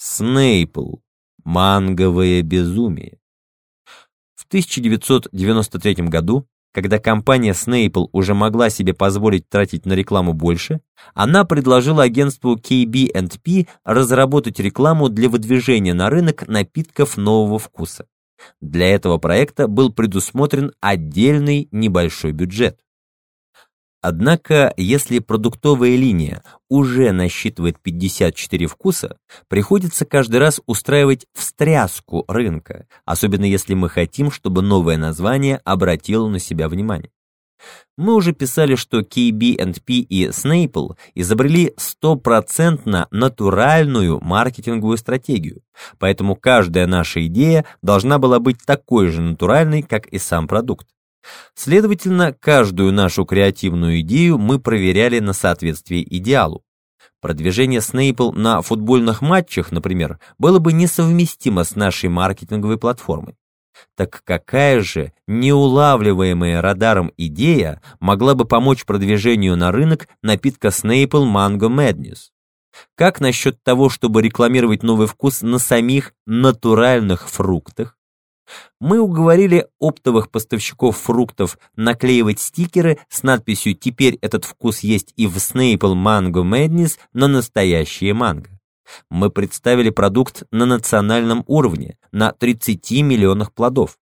Снейпл. Манговое безумие. В 1993 году, когда компания Snapple уже могла себе позволить тратить на рекламу больше, она предложила агентству KB&P разработать рекламу для выдвижения на рынок напитков нового вкуса. Для этого проекта был предусмотрен отдельный небольшой бюджет. Однако, если продуктовая линия уже насчитывает 54 вкуса, приходится каждый раз устраивать встряску рынка, особенно если мы хотим, чтобы новое название обратило на себя внимание. Мы уже писали, что KB&P и Snapple изобрели стопроцентно натуральную маркетинговую стратегию, поэтому каждая наша идея должна была быть такой же натуральной, как и сам продукт. Следовательно, каждую нашу креативную идею мы проверяли на соответствие идеалу. Продвижение Снейпл на футбольных матчах, например, было бы несовместимо с нашей маркетинговой платформой. Так какая же неулавливаемая радаром идея могла бы помочь продвижению на рынок напитка Снейпл Mango Madness? Как насчет того, чтобы рекламировать новый вкус на самих натуральных фруктах? Мы уговорили оптовых поставщиков фруктов наклеивать стикеры с надписью «Теперь этот вкус есть и в Snapple Mango Madness на настоящие манго». Мы представили продукт на национальном уровне, на 30 миллионах плодов.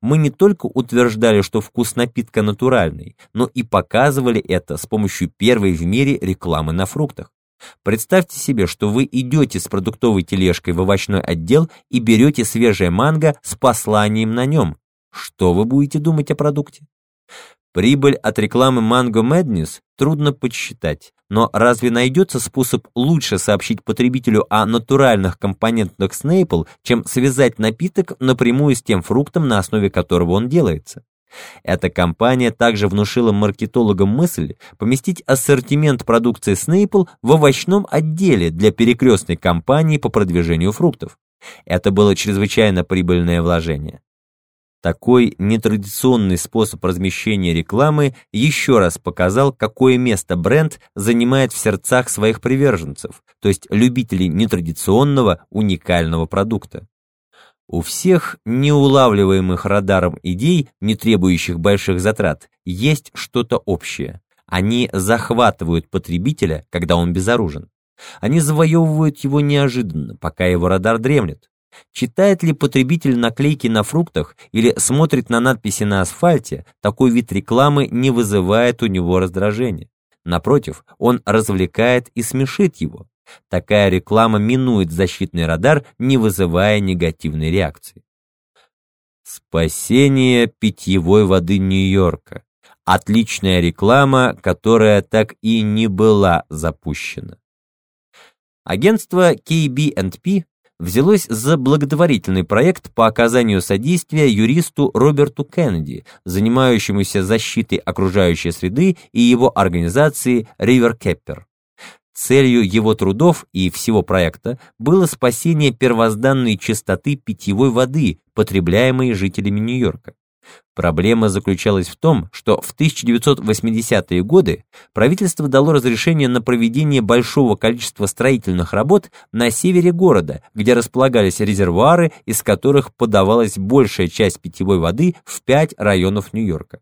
Мы не только утверждали, что вкус напитка натуральный, но и показывали это с помощью первой в мире рекламы на фруктах. Представьте себе, что вы идете с продуктовой тележкой в овощной отдел и берете свежее манго с посланием на нем. Что вы будете думать о продукте? Прибыль от рекламы Mango Madness трудно подсчитать, но разве найдется способ лучше сообщить потребителю о натуральных компонентах Snapple, чем связать напиток напрямую с тем фруктом, на основе которого он делается? Эта компания также внушила маркетологам мысль поместить ассортимент продукции Snapple в овощном отделе для перекрестной кампании по продвижению фруктов. Это было чрезвычайно прибыльное вложение. Такой нетрадиционный способ размещения рекламы еще раз показал, какое место бренд занимает в сердцах своих приверженцев, то есть любителей нетрадиционного уникального продукта. У всех неулавливаемых радаром идей, не требующих больших затрат, есть что-то общее. Они захватывают потребителя, когда он безоружен. Они завоевывают его неожиданно, пока его радар дремлет. Читает ли потребитель наклейки на фруктах или смотрит на надписи на асфальте, такой вид рекламы не вызывает у него раздражения. Напротив, он развлекает и смешит его. Такая реклама минует защитный радар, не вызывая негативной реакции. Спасение питьевой воды Нью-Йорка. Отличная реклама, которая так и не была запущена. Агентство KB&P взялось за благотворительный проект по оказанию содействия юристу Роберту Кеннеди, занимающемуся защитой окружающей среды и его организации River Capper. Целью его трудов и всего проекта было спасение первозданной чистоты питьевой воды, потребляемой жителями Нью-Йорка. Проблема заключалась в том, что в 1980-е годы правительство дало разрешение на проведение большого количества строительных работ на севере города, где располагались резервуары, из которых подавалась большая часть питьевой воды в пять районов Нью-Йорка.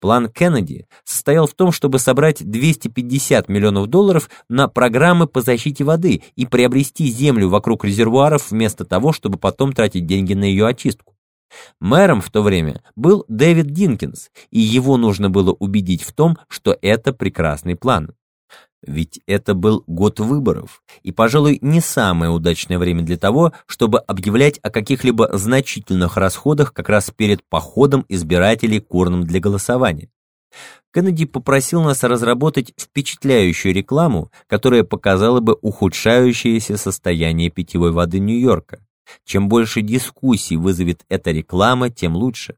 План Кеннеди состоял в том, чтобы собрать 250 миллионов долларов на программы по защите воды и приобрести землю вокруг резервуаров вместо того, чтобы потом тратить деньги на ее очистку. Мэром в то время был Дэвид Динкинс, и его нужно было убедить в том, что это прекрасный план. Ведь это был год выборов, и, пожалуй, не самое удачное время для того, чтобы объявлять о каких-либо значительных расходах как раз перед походом избирателей к урнам для голосования. Кеннеди попросил нас разработать впечатляющую рекламу, которая показала бы ухудшающееся состояние питьевой воды Нью-Йорка. Чем больше дискуссий вызовет эта реклама, тем лучше.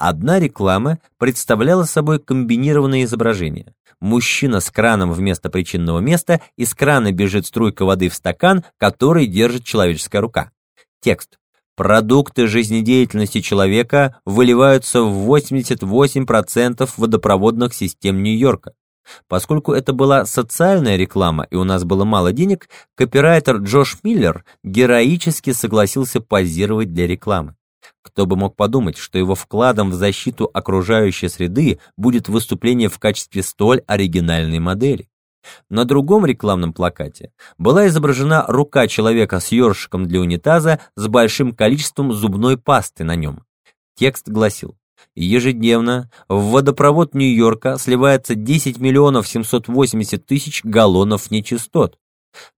Одна реклама представляла собой комбинированное изображение. Мужчина с краном вместо причинного места, из крана бежит струйка воды в стакан, который держит человеческая рука. Текст. Продукты жизнедеятельности человека выливаются в 88% водопроводных систем Нью-Йорка. Поскольку это была социальная реклама и у нас было мало денег, копирайтер Джош Миллер героически согласился позировать для рекламы. Кто бы мог подумать, что его вкладом в защиту окружающей среды будет выступление в качестве столь оригинальной модели. На другом рекламном плакате была изображена рука человека с ёршиком для унитаза с большим количеством зубной пасты на нем. Текст гласил Ежедневно в водопровод Нью-Йорка сливается 10 миллионов 780 тысяч галлонов нечистот.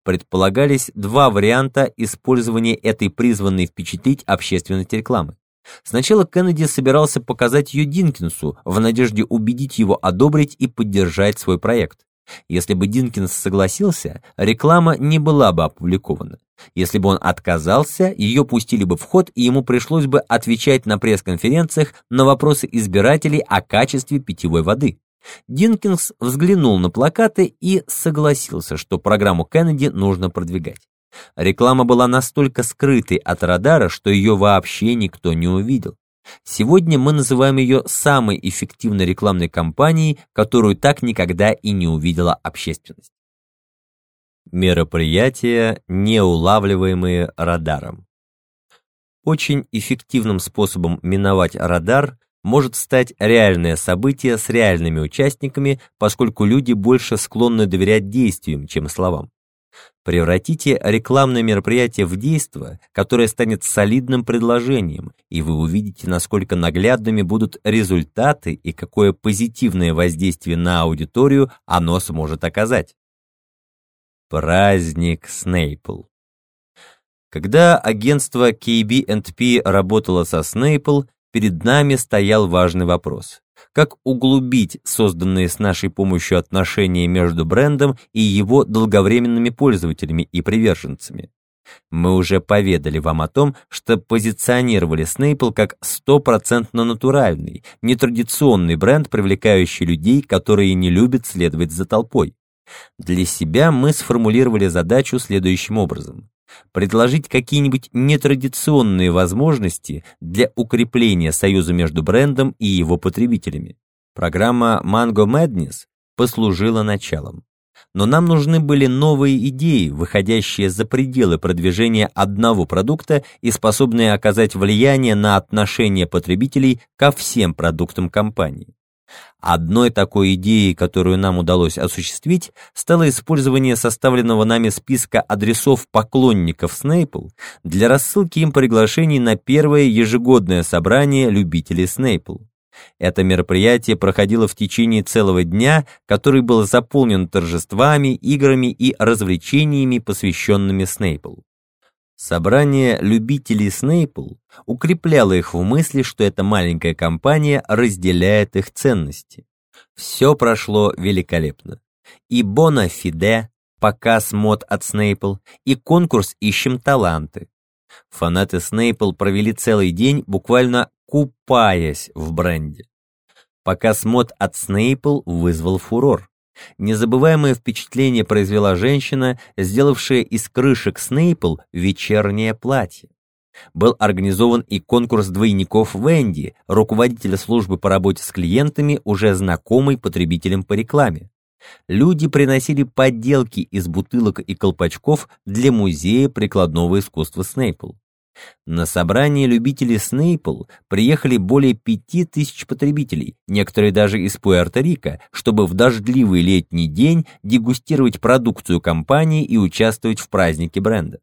Предполагались два варианта использования этой призванной впечатлить общественности рекламы. Сначала Кеннеди собирался показать ее Динкинсу в надежде убедить его одобрить и поддержать свой проект. Если бы Динкинс согласился, реклама не была бы опубликована. Если бы он отказался, ее пустили бы в ход, и ему пришлось бы отвечать на пресс-конференциях на вопросы избирателей о качестве питьевой воды. Динкинс взглянул на плакаты и согласился, что программу Кеннеди нужно продвигать. Реклама была настолько скрытой от радара, что ее вообще никто не увидел. Сегодня мы называем ее самой эффективной рекламной кампанией, которую так никогда и не увидела общественность. Мероприятия, неулавливаемые радаром. Очень эффективным способом миновать радар может стать реальное событие с реальными участниками, поскольку люди больше склонны доверять действиям, чем словам. Превратите рекламное мероприятие в действо, которое станет солидным предложением, и вы увидите, насколько наглядными будут результаты и какое позитивное воздействие на аудиторию оно сможет оказать. Праздник Снейпл Когда агентство KB&P работало со Снейпл, перед нами стоял важный вопрос как углубить созданные с нашей помощью отношения между брендом и его долговременными пользователями и приверженцами. Мы уже поведали вам о том, что позиционировали Снейпл как стопроцентно натуральный, нетрадиционный бренд, привлекающий людей, которые не любят следовать за толпой. Для себя мы сформулировали задачу следующим образом предложить какие-нибудь нетрадиционные возможности для укрепления союза между брендом и его потребителями. Программа Mango Madness послужила началом. Но нам нужны были новые идеи, выходящие за пределы продвижения одного продукта и способные оказать влияние на отношение потребителей ко всем продуктам компании. Одной такой идеей, которую нам удалось осуществить, стало использование составленного нами списка адресов поклонников Снейпл для рассылки им приглашений на первое ежегодное собрание любителей Снейпл. Это мероприятие проходило в течение целого дня, который был заполнен торжествами, играми и развлечениями, посвященными Снейпл. Собрание любителей Снейпл укрепляло их в мысли, что эта маленькая компания разделяет их ценности. Все прошло великолепно. И Бона Фиде, показ мод от Снейпл, и конкурс «Ищем таланты». Фанаты Снейпл провели целый день, буквально купаясь в бренде. Показ мод от Снейпл вызвал фурор. Незабываемое впечатление произвела женщина, сделавшая из крышек Снейпл вечернее платье. Был организован и конкурс двойников Венди, руководителя службы по работе с клиентами, уже знакомый потребителям по рекламе. Люди приносили подделки из бутылок и колпачков для музея прикладного искусства Снейпл. На собрание любителей Снейпл приехали более пяти тысяч потребителей, некоторые даже из Пуэрто-Рико, чтобы в дождливый летний день дегустировать продукцию компании и участвовать в празднике бренда.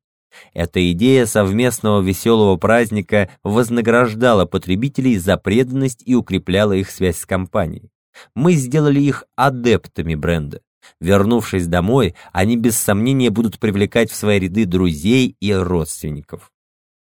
Эта идея совместного веселого праздника вознаграждала потребителей за преданность и укрепляла их связь с компанией. Мы сделали их адептами бренда. Вернувшись домой, они без сомнения будут привлекать в свои ряды друзей и родственников.